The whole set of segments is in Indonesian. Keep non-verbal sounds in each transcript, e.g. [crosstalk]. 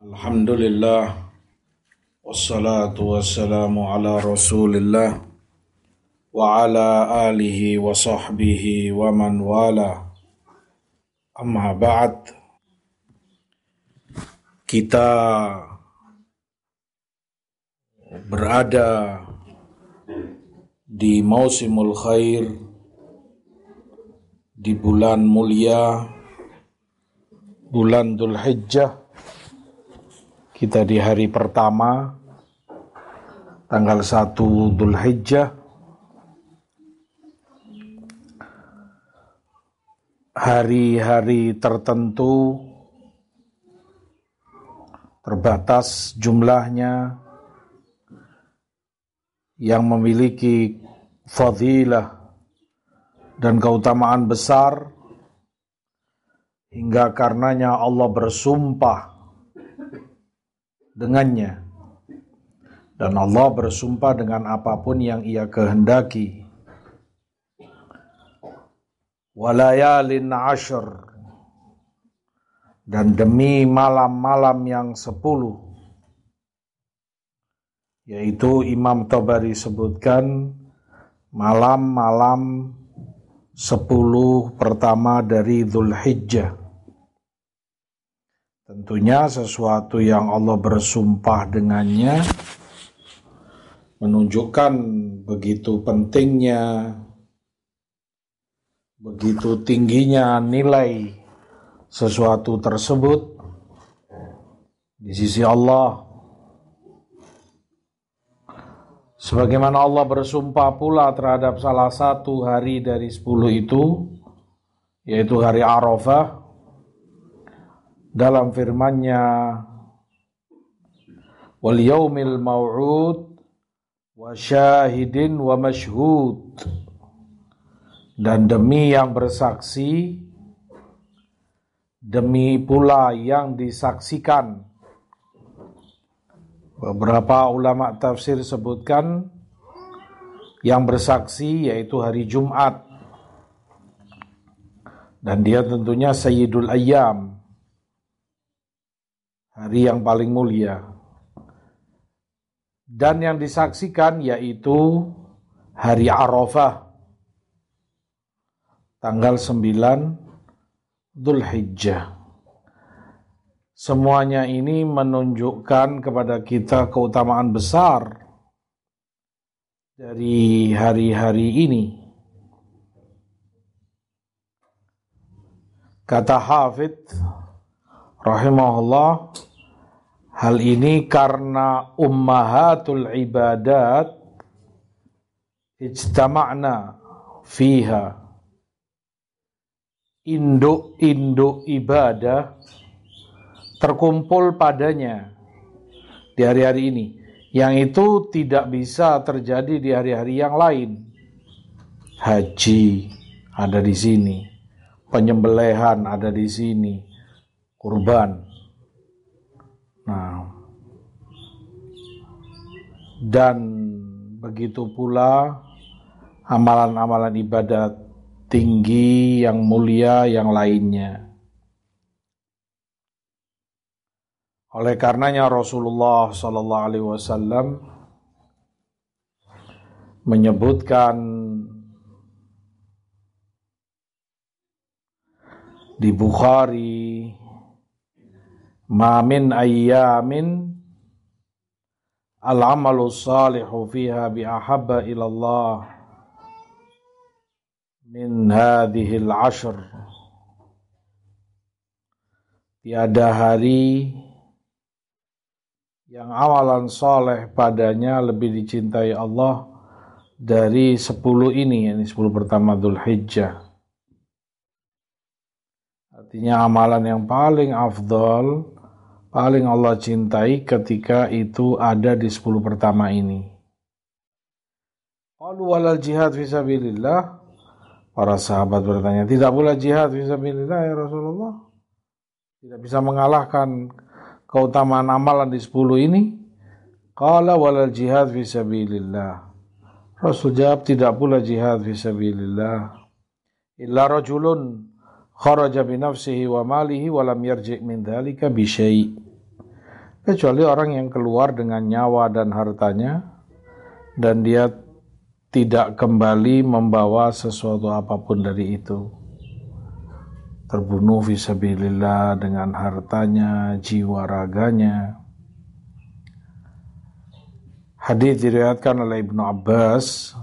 Alhamdulillah. Wassalatu wassalamu ala rasulillah Wa ala alihi wa sahbihi wa man wala. Amma ba'd. Kita berada di Mausimul Khair di bulan mulia bulan Dhul Hijjah kita di hari pertama tanggal 1 Dhul Hijjah hari-hari tertentu terbatas jumlahnya yang memiliki fadilah dan keutamaan besar hingga karenanya Allah bersumpah dengannya. Dan Allah bersumpah dengan apa pun yang ia kehendaki. Walayalin ashur. Dan demi malam-malam yang sepuluh. Yaitu Imam Tabari sebutkan malam-malam sepuluh pertama dari Dhul Hijjah. Tentunya sesuatu yang Allah bersumpah dengannya menunjukkan begitu pentingnya, begitu tingginya nilai sesuatu tersebut di sisi Allah. Sebagaimana Allah bersumpah pula terhadap salah satu hari dari sepuluh itu, yaitu hari Arafah, dalam firman-Nya wal yaumil mau'ud wa syahidin wa mashhud dan demi yang bersaksi demi pula yang disaksikan. Beberapa ulama tafsir sebutkan yang bersaksi yaitu hari Jumat. Dan dia tentunya Sayyidul Ayyam hari yang paling mulia. Dan yang disaksikan yaitu hari Arafah, tanggal 9 Dhul Hijjah. Semuanya ini menunjukkan kepada kita keutamaan besar dari hari-hari ini. Kata Hafidh rahimahullah Hal ini karena ummahatul ibadat ijtama'na fiha. Induk-induk ibadah terkumpul padanya di hari-hari ini. Yang itu tidak bisa terjadi di hari-hari yang lain. Haji ada di sini, penyembelihan ada di sini, kurban Nah, dan begitu pula amalan-amalan ibadat tinggi yang mulia yang lainnya. Oleh karenanya Rasulullah Sallallahu Alaihi Wasallam menyebutkan di Bukhari ma min ayyamin al-amalu salihu fiha bi ahabba ila Allah min hadhihi al-ashr tiada hari yang amalan soleh padanya lebih dicintai Allah dari sepuluh ini, ini sepuluh pertama Dhul Hijjah. Artinya amalan yang paling afdol paling Allah cintai ketika itu ada di 10 pertama ini. Qalu walal jihad fisabilillah. Para sahabat bertanya, tidak pula jihad fisabilillah ya Rasulullah? Tidak bisa mengalahkan keutamaan amalan di 10 ini? Qala walal jihad fisabilillah. Rasul jawab, tidak pula jihad fisabilillah. Illa rajulun kharaja bi nafsihi wa malihi wa lam yarji' min dhalika bi syai' kecuali orang yang keluar dengan nyawa dan hartanya dan dia tidak kembali membawa sesuatu apa pun dari itu. Terbunuh visabilillah dengan hartanya, jiwa raganya. Hadis diriwayatkan oleh Ibnu Abbas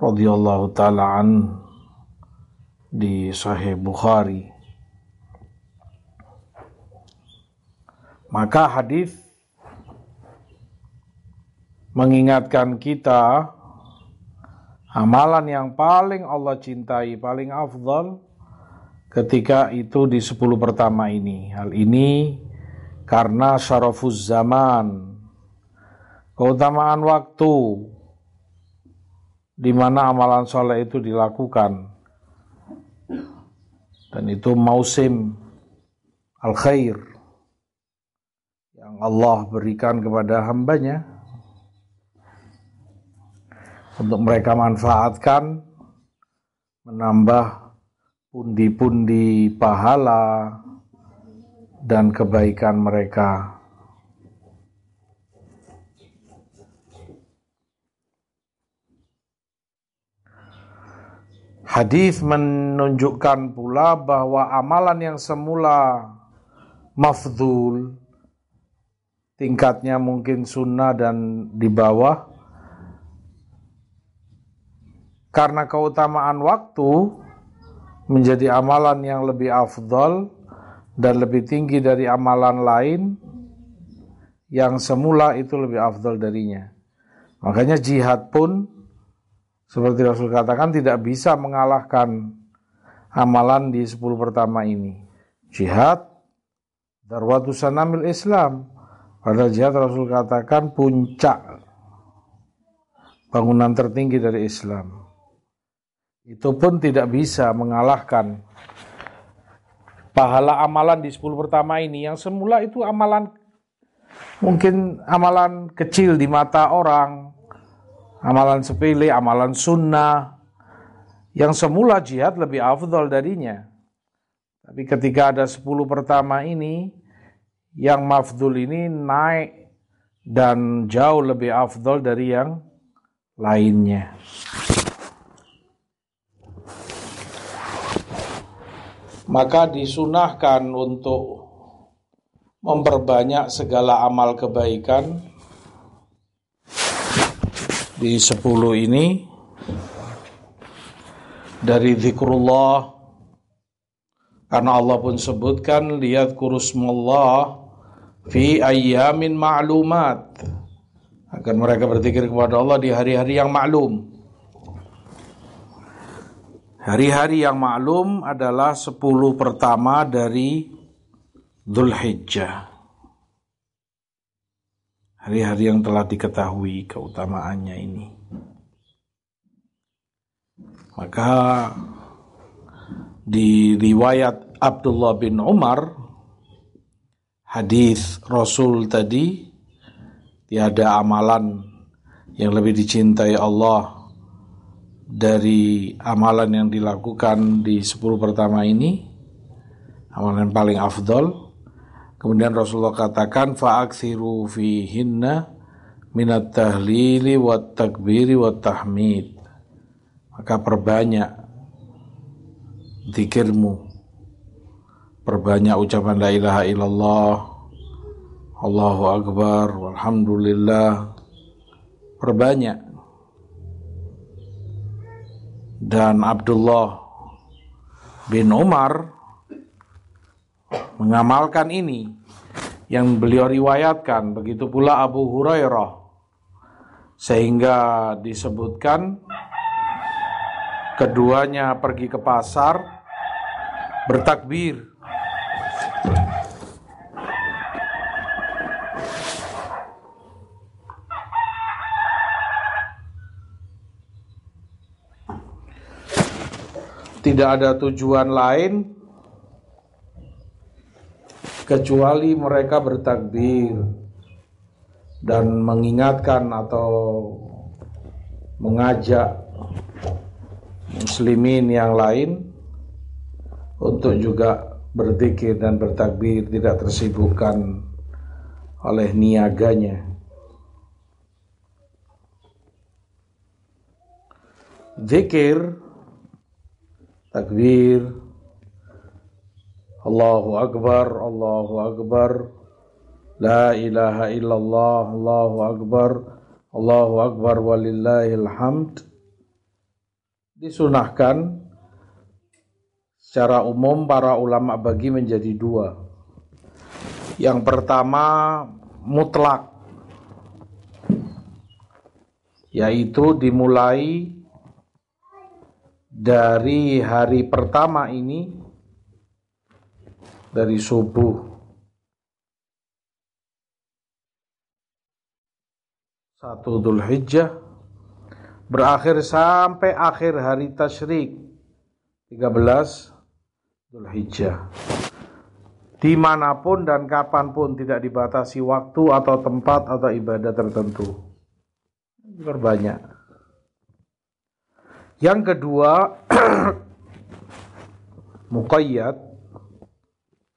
radhiyallahu taala an di Sahih Bukhari. Maka hadis mengingatkan kita amalan yang paling Allah cintai, paling afdal ketika itu di 10 pertama ini. Hal ini karena syarafuz zaman, keutamaan waktu di mana amalan soleh itu dilakukan. Dan itu mausim al-khair yang Allah berikan kepada hambanya untuk mereka manfaatkan menambah pundi-pundi pahala dan kebaikan mereka. Hadis menunjukkan pula bahwa amalan yang semula mafdul tingkatnya mungkin sunnah dan di bawah karena keutamaan waktu menjadi amalan yang lebih afdol dan lebih tinggi dari amalan lain yang semula itu lebih afdol darinya. Makanya jihad pun seperti Rasul katakan tidak bisa mengalahkan amalan di 10 pertama ini. Jihad darwatu sanamil Islam. Pada jihad Rasul katakan puncak bangunan tertinggi dari Islam itu pun tidak bisa mengalahkan pahala amalan di 10 pertama ini yang semula itu amalan mungkin amalan kecil di mata orang, amalan sepele, amalan sunnah yang semula jihad lebih afdol darinya. Tapi ketika ada 10 pertama ini yang mafdul ini naik dan jauh lebih afdol dari yang lainnya. maka disunahkan untuk memperbanyak segala amal kebaikan di sepuluh ini dari zikrullah karena Allah pun sebutkan lihat kurusmullah fi ayyamin ma'lumat akan mereka berzikir kepada Allah di hari-hari yang maklum Hari-hari yang maklum adalah 10 pertama dari Dhul Hijjah. Hari-hari yang telah diketahui keutamaannya ini. Maka di riwayat Abdullah bin Umar hadis Rasul tadi tiada amalan yang lebih dicintai Allah dari amalan yang dilakukan di 10 pertama ini amalan paling afdol kemudian Rasulullah katakan fa'aksiru fihinna minat tahlili wa takbiri wa tahmid. Maka perbanyak zikirmu. Perbanyak ucapan la ilaha illallah Allahu akbar walhamdulillah perbanyak. Dan Abdullah bin Umar mengamalkan ini yang beliau riwayatkan begitu pula Abu Hurairah sehingga disebutkan keduanya pergi ke pasar bertakbir. Tidak ada tujuan lain kecuali mereka bertakbir dan mengingatkan atau mengajak muslimin yang lain untuk juga berzikir dan bertakbir tidak tersibukkan oleh niaganya. Zikir, takbir, Allahu Akbar, Allahu Akbar, La ilaha illallah, Allahu Akbar, Allahu Akbar walillahil hamd. Disunahkan secara umum para ulama bagi menjadi dua. Yang pertama mutlak, yaitu dimulai dari hari pertama ini dari subuh. Satu Dhul Hijjah berakhir sampai akhir hari tasyrik. 13 Dhul Hijjah di mana pun dan kapan pun tidak dibatasi waktu atau tempat atau ibadah tertentu. Berbanyak yang kedua [clears throat] muqayyad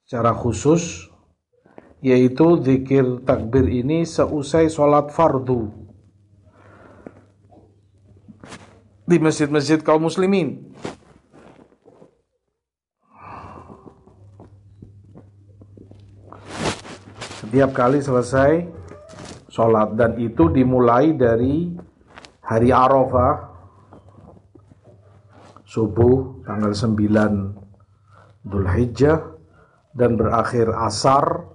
secara khusus yaitu zikir takbir ini seusai sholat fardu. Di masjid-masjid kaum muslimin. Setiap kali selesai sholat dan itu dimulai dari hari Arafah subuh tanggal 9 Dhul Hijjah dan berakhir asar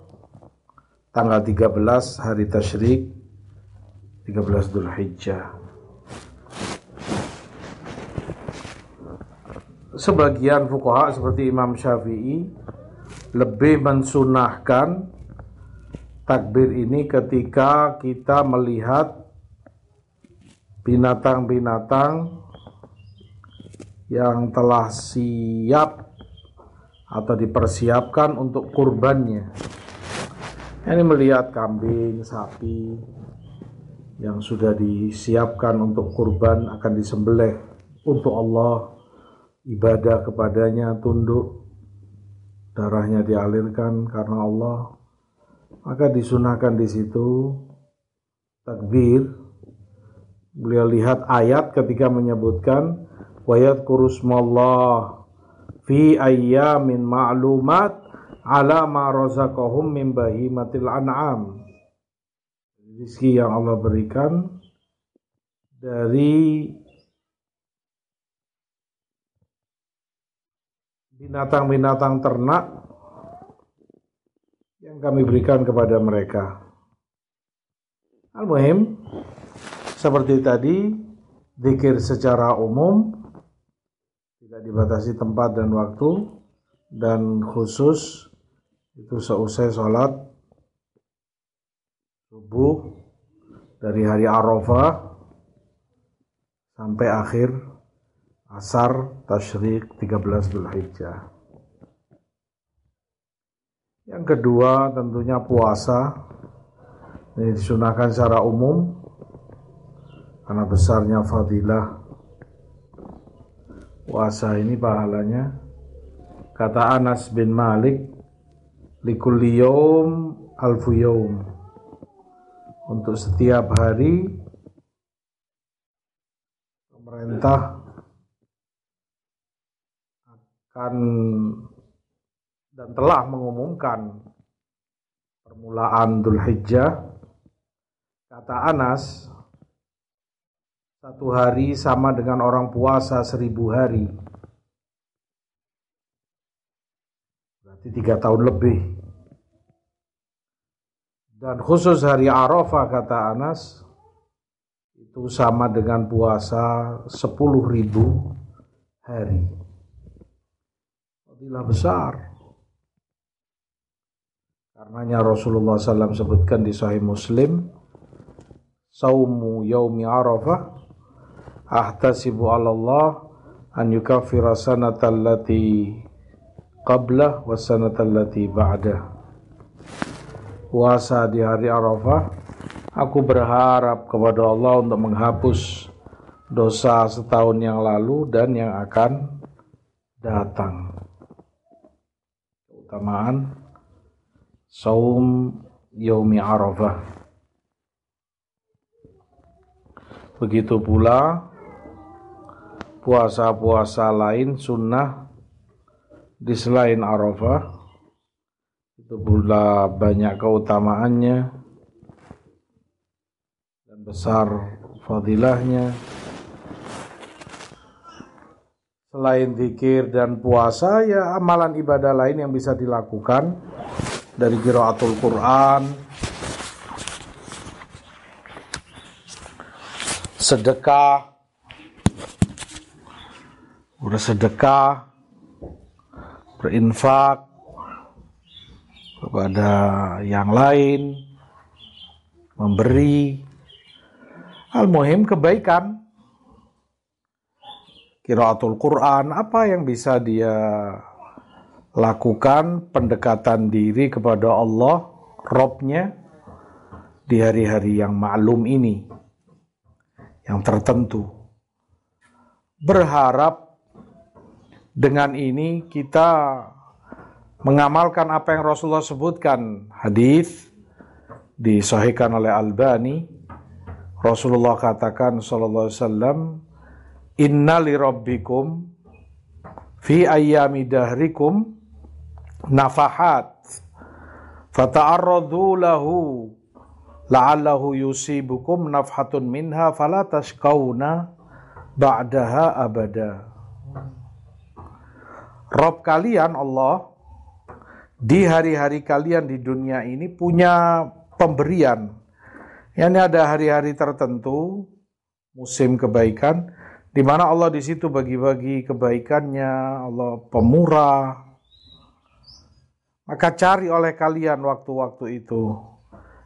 tanggal 13 hari tasyrik 13 Dhul Hijjah sebagian fuqaha seperti Imam Syafi'i lebih mensunahkan takbir ini ketika kita melihat binatang-binatang yang telah siap atau dipersiapkan untuk kurbannya. Ini melihat kambing, sapi yang sudah disiapkan untuk kurban akan disembelih untuk Allah, ibadah kepadanya, tunduk, darahnya dialirkan karena Allah maka disunahkan di situ takbir. Beliau lihat ayat ketika menyebutkan wayat kurusmallah fi ayyamin ma'lumat ala ma razaqahum min bahimatil an'am. Rizki yang Allah berikan dari binatang-binatang ternak yang kami berikan kepada mereka. Al-Muhim, seperti tadi, zikir secara umum, tidak dibatasi tempat dan waktu, dan khusus itu seusai sholat subuh dari hari Arafah sampai akhir asar tasyrik 13 Dhul Hijjah. Yang kedua tentunya puasa. Ini disunahkan secara umum karena besarnya fadilah puasa ini pahalanya. Kata Anas bin Malik, alfu yawm. Untuk setiap hari pemerintah akan dan telah mengumumkan permulaan Dhul Hijjah kata Anas satu hari sama dengan orang puasa seribu hari berarti tiga tahun lebih dan khusus hari Arafah kata Anas itu sama dengan puasa sepuluh ribu hari. Fadilah besar. Karenanya Rasulullah SAW sebutkan di Sahih Muslim, Saumu yaumi Arafah, ahtasibu ala Allah an yukaffira sanata allati qablah wa sanata allati ba'dah. Puasa di hari Arafah, aku berharap kepada Allah untuk menghapus dosa setahun yang lalu dan yang akan datang. Keutamaan saum yaumi Arafah. Begitu pula puasa-puasa lain sunnah di selain Arafah. Itu pula banyak keutamaannya dan besar fadilahnya. Selain zikir dan puasa ya amalan ibadah lain yang bisa dilakukan dari qiraatul Quran. Sedekah bersedekah, berinfak kepada yang lain, memberi. Al-Muhim kebaikan. Kiraatul Quran, apa yang bisa dia lakukan pendekatan diri kepada Allah, Robnya, di hari-hari yang maklum ini, yang tertentu. Berharap dengan ini kita mengamalkan apa yang Rasulullah sebutkan. Hadis disahihkan oleh Albani. Rasulullah katakan sallallahu alaihi wasallam, "Inna li rabbikum fi ayyami dahrikum nafahat fata'arradu lahu la'allahu yusibukum nafhatun minha fala tashkauna ba'daha abada." Rob kalian Allah di hari-hari kalian di dunia ini punya pemberian. Yani ada hari-hari tertentu musim kebaikan di mana Allah di situ bagi-bagi kebaikannya, Allah pemurah. Maka cari oleh kalian waktu-waktu itu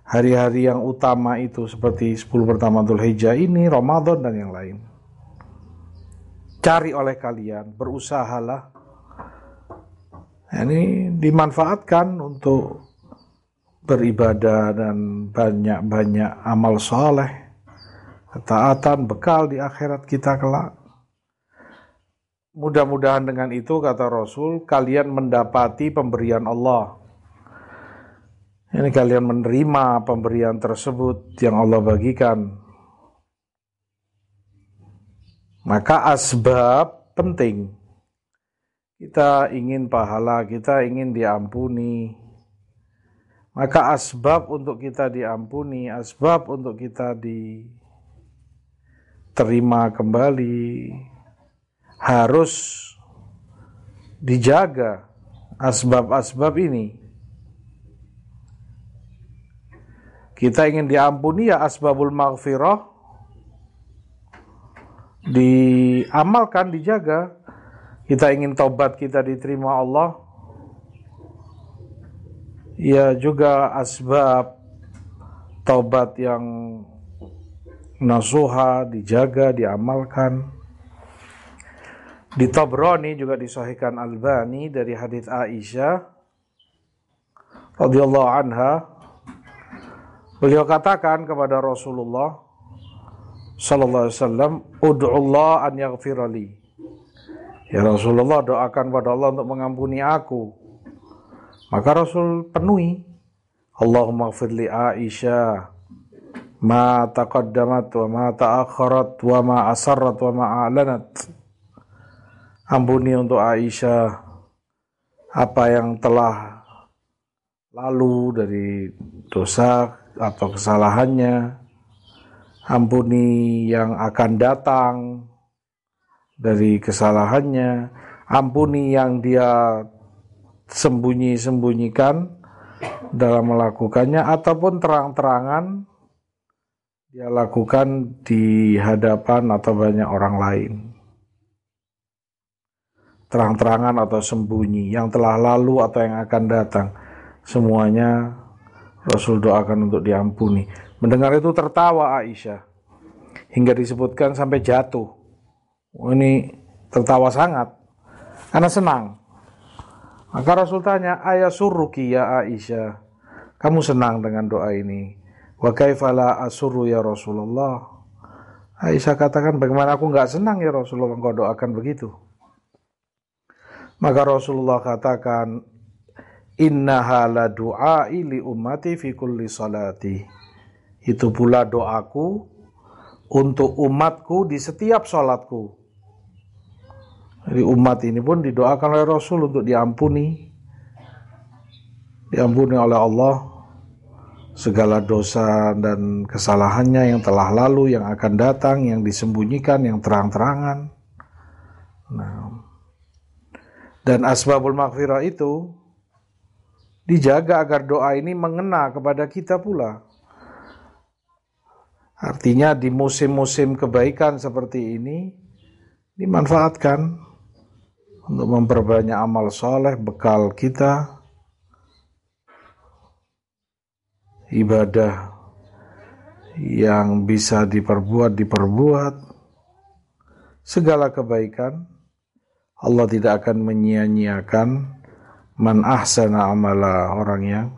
hari-hari yang utama itu seperti 10 pertama Dhul Hijjah ini, Ramadan dan yang lain. Cari oleh kalian, berusahalah ini dimanfaatkan untuk beribadah dan banyak-banyak amal soleh, ketaatan, bekal di akhirat kita kelak. Mudah-mudahan dengan itu, kata Rasul, kalian mendapati pemberian Allah. Ini kalian menerima pemberian tersebut yang Allah bagikan. Maka asbab penting kita ingin pahala, kita ingin diampuni. Maka asbab untuk kita diampuni, asbab untuk kita diterima kembali harus dijaga asbab-asbab ini. Kita ingin diampuni ya asbabul maghfirah diamalkan, dijaga kita ingin taubat kita diterima Allah, ya juga asbab taubat yang nasuha dijaga, diamalkan. Di Tabrani juga disahihkan Albani dari hadis Aisyah radhiyallahu anha. Beliau katakan kepada Rasulullah sallallahu alaihi wasallam ud'u Allah an yaghfirali Ya Rasulullah doakan pada Allah untuk mengampuni aku. Maka Rasul penuhi. Allahumma firli Aisyah ma taqaddamat wa ma ta'akharat wa ma asarrat wa ma a'lanat. Ampuni untuk Aisyah apa yang telah lalu dari dosa atau kesalahannya. Ampuni yang akan datang dari kesalahannya, ampuni yang dia sembunyi-sembunyikan dalam melakukannya ataupun terang-terangan dia lakukan di hadapan atau banyak orang lain. Terang-terangan atau sembunyi yang telah lalu atau yang akan datang, semuanya Rasul doakan untuk diampuni. Mendengar itu tertawa Aisyah hingga disebutkan sampai jatuh ini tertawa sangat karena senang. Maka Rasul tanya, ayah suruki ya Aisyah, kamu senang dengan doa ini? Wa kaifala asuru ya Rasulullah? Aisyah katakan, bagaimana aku nggak senang ya Rasulullah engkau doakan begitu? Maka Rasulullah katakan, innaha la du'ai li ummati fi kulli salati. Itu pula doaku untuk umatku di setiap sholatku. Jadi umat ini pun didoakan oleh Rasul untuk diampuni. Diampuni oleh Allah segala dosa dan kesalahannya yang telah lalu, yang akan datang, yang disembunyikan, yang terang-terangan. Nah, dan asbabul maghfirah itu dijaga agar doa ini mengena kepada kita pula. Artinya di musim-musim kebaikan seperti ini dimanfaatkan untuk memperbanyak amal soleh, bekal kita, ibadah yang bisa diperbuat, diperbuat, segala kebaikan, Allah tidak akan menyia-nyiakan man ahsana amala orang yang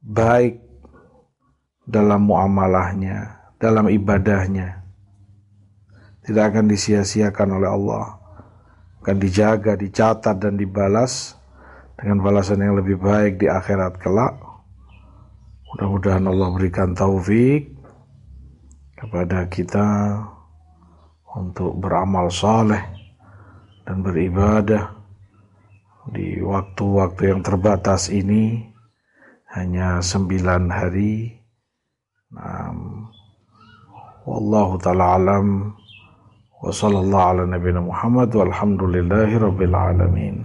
baik dalam muamalahnya, dalam ibadahnya. Tidak akan disia-siakan oleh Allah akan dijaga, dicatat dan dibalas dengan balasan yang lebih baik di akhirat kelak. Mudah-mudahan Allah berikan taufik kepada kita untuk beramal saleh dan beribadah di waktu-waktu yang terbatas ini hanya sembilan hari. Nah, Wallahu ta'ala alam. وصلى الله على نبينا محمد والحمد لله رب العالمين.